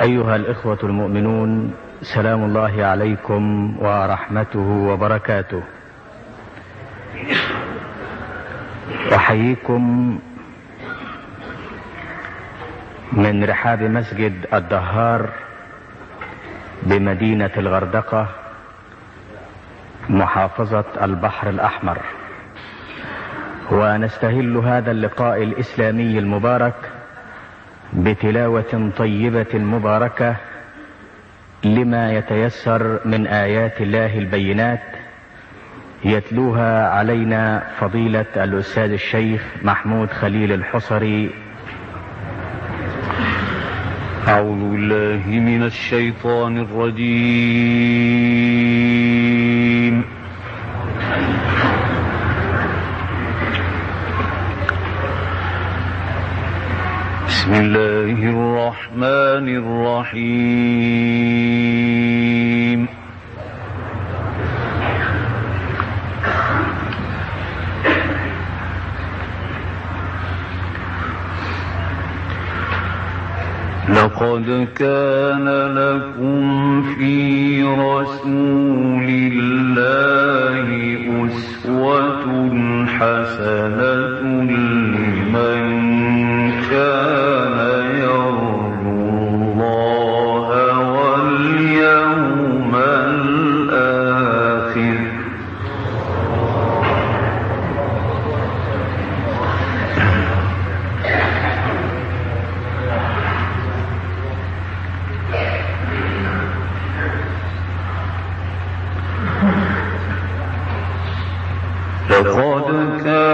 أيها الإخوة المؤمنون سلام الله عليكم ورحمته وبركاته. أحييكم من رحاب مسجد الدهار بمدينة الغردقة محافظة البحر الأحمر. ونستهل هذا اللقاء الإسلامي المبارك بتلاوة طيبة مباركة لما يتيسر من آيات الله البينات يتلوها علينا فضيلة الأستاذ الشيخ محمود خليل الحصري. أعوذ بالله من الشيطان الرجيم. بسم الله الرحمن الرحيم. لقد كان لكم في رسول الله أسوة حسنة لمن كان لقد كان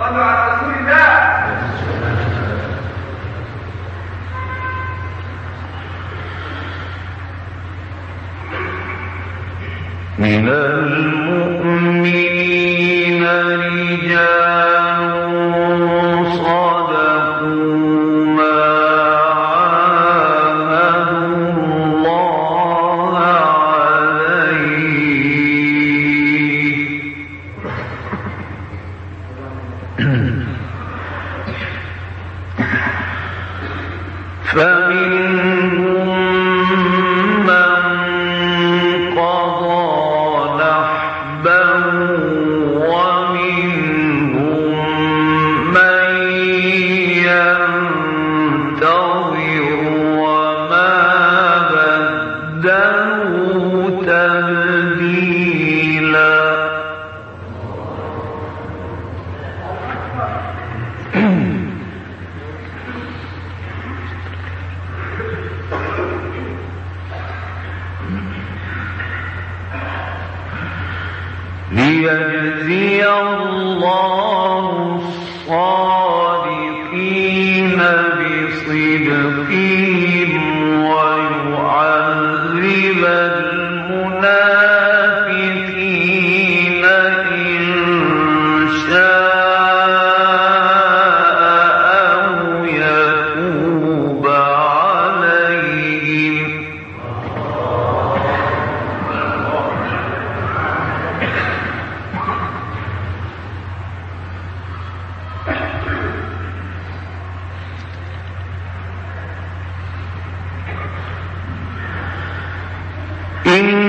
على رسول الله. من المؤمنين ليجزي الله الصادقين إن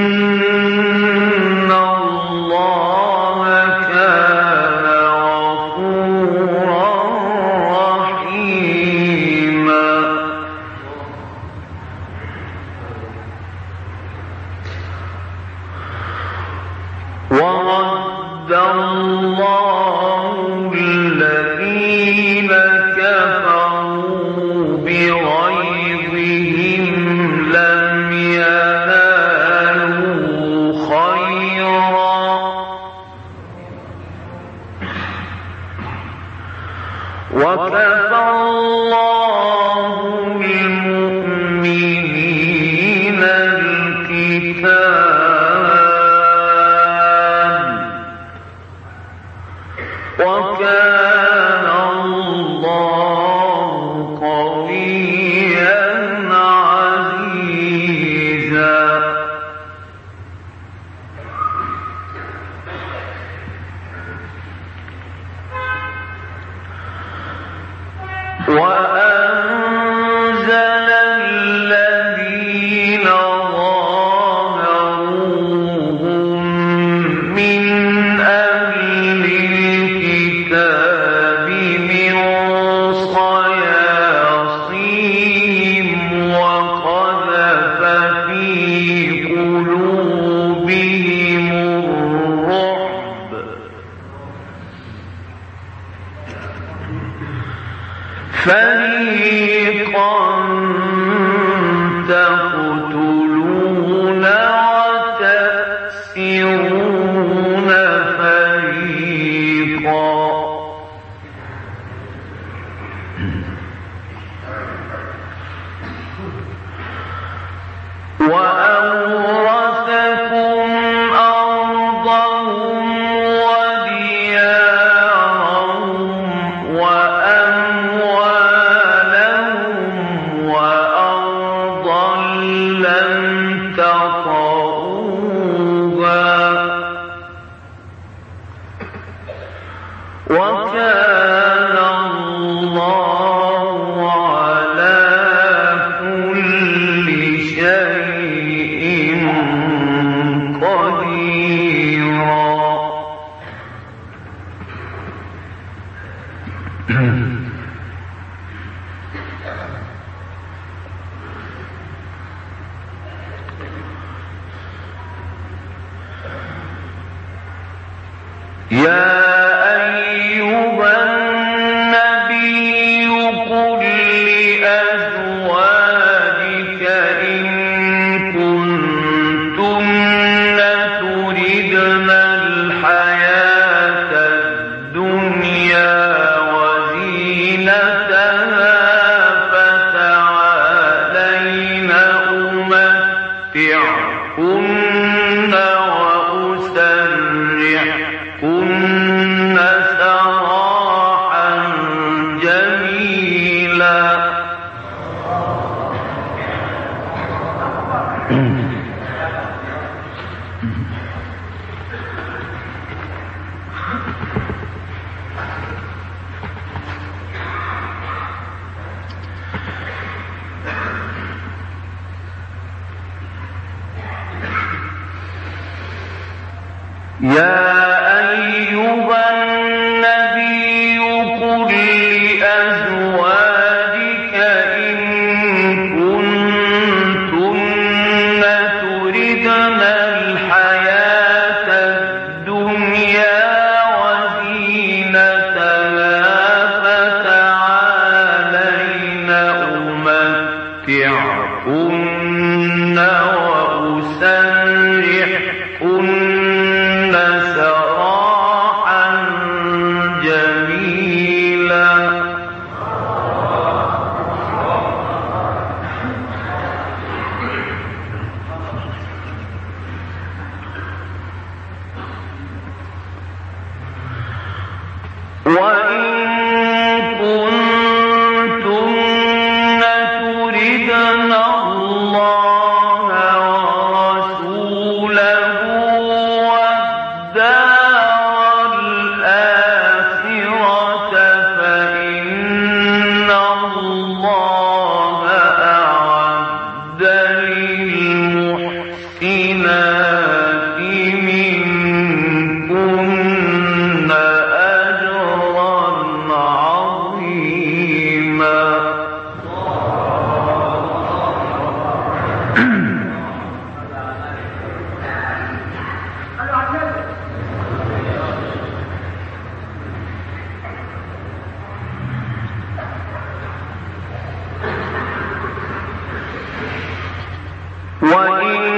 وتأسرون يا وإن وإن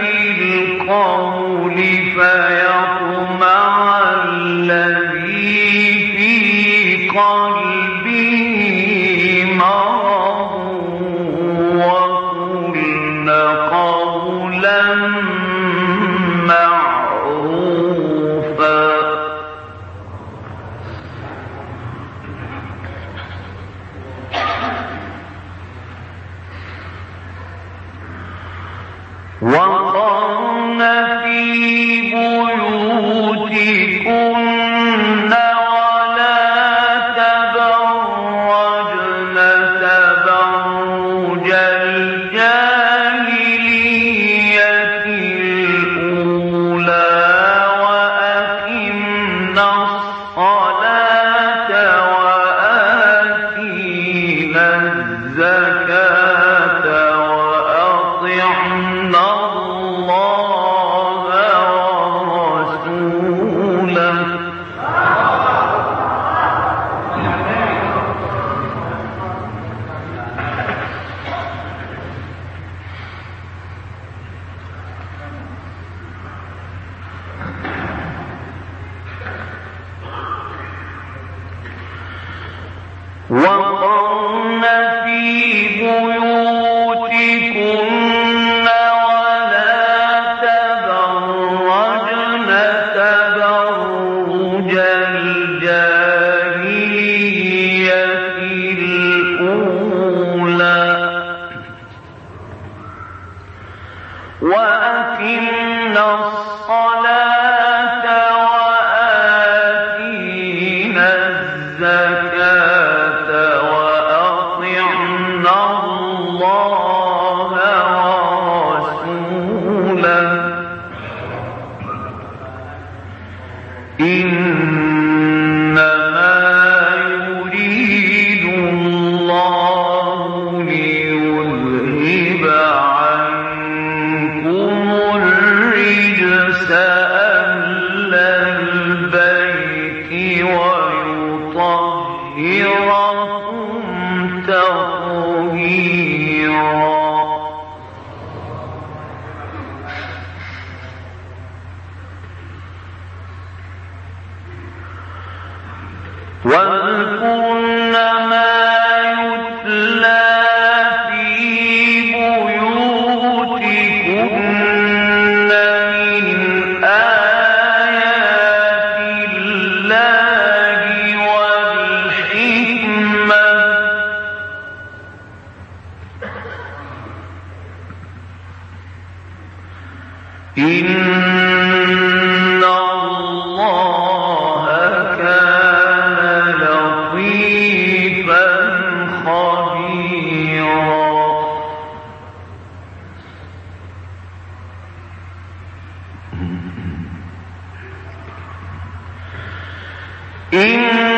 بالقول فيطمع الذي في قلبه إن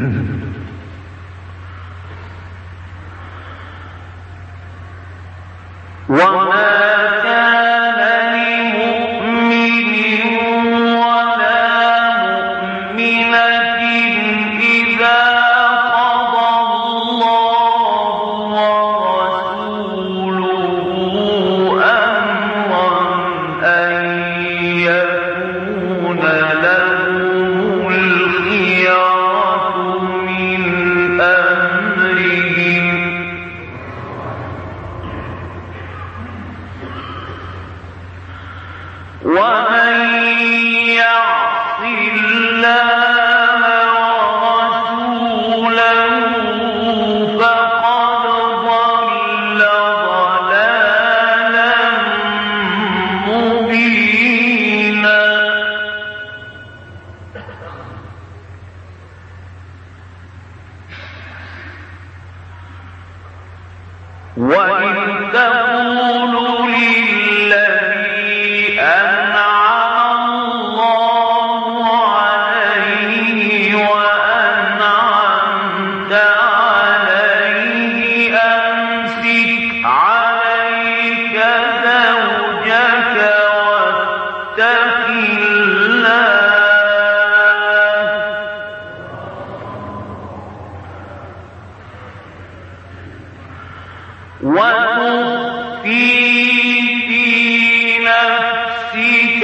Mm-hmm.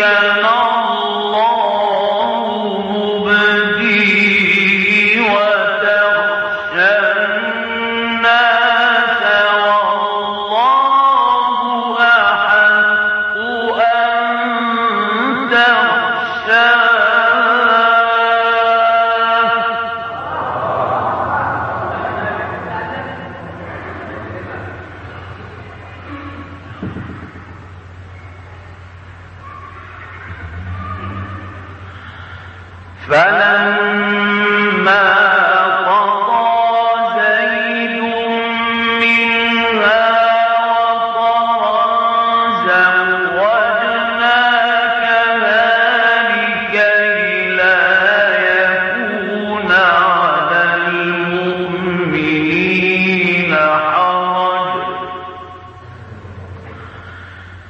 نفسك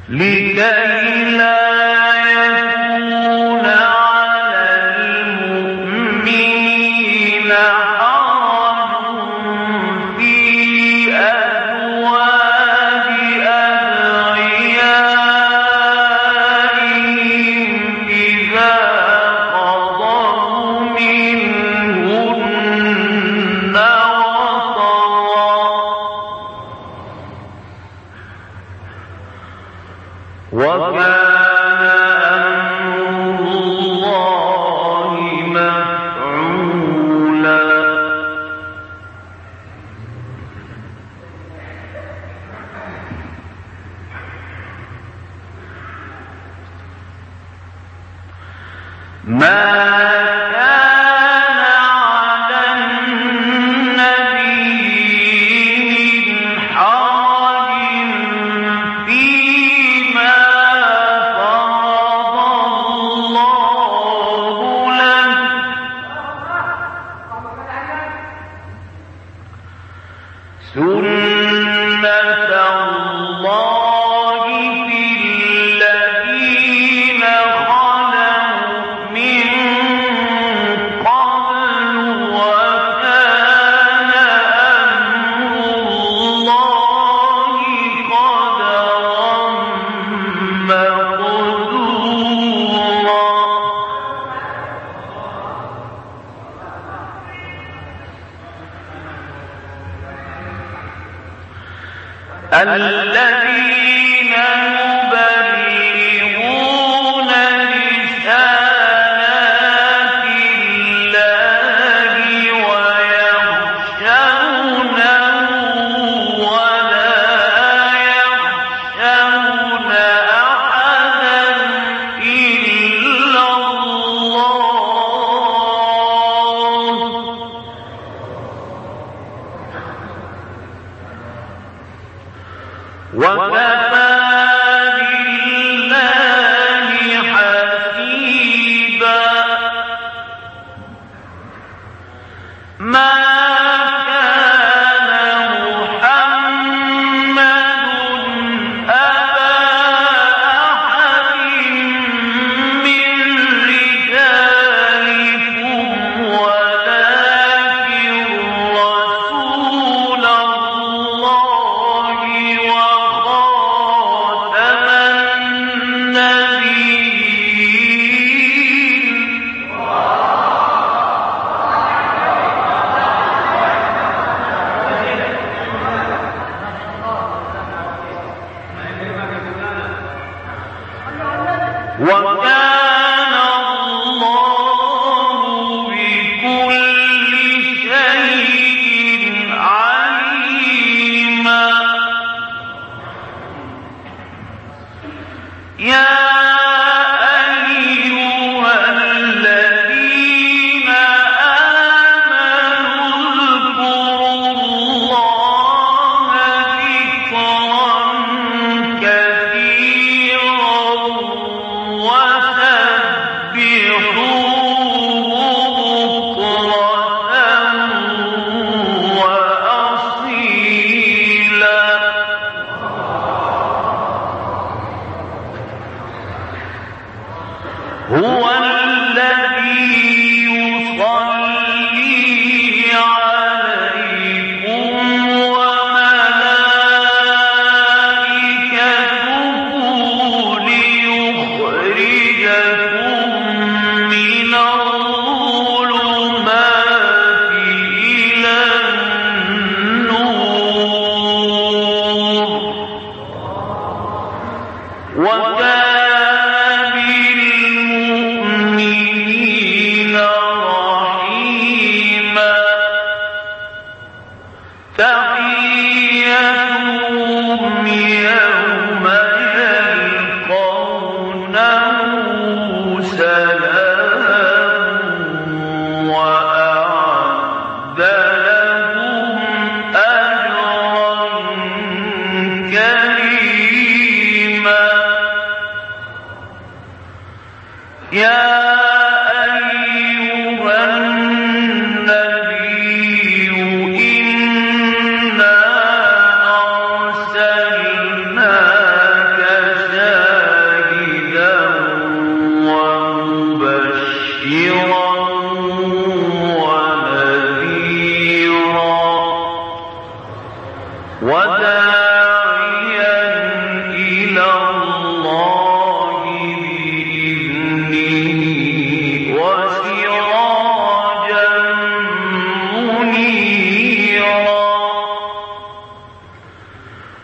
لكي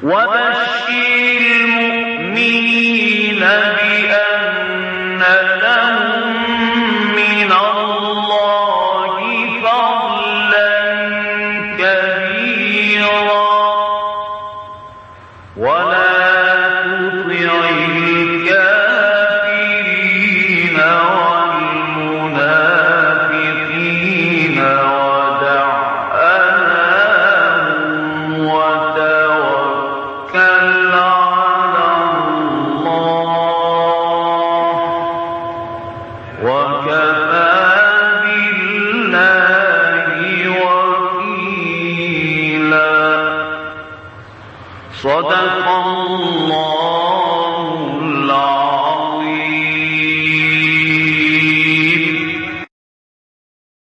وبشر المؤمنين.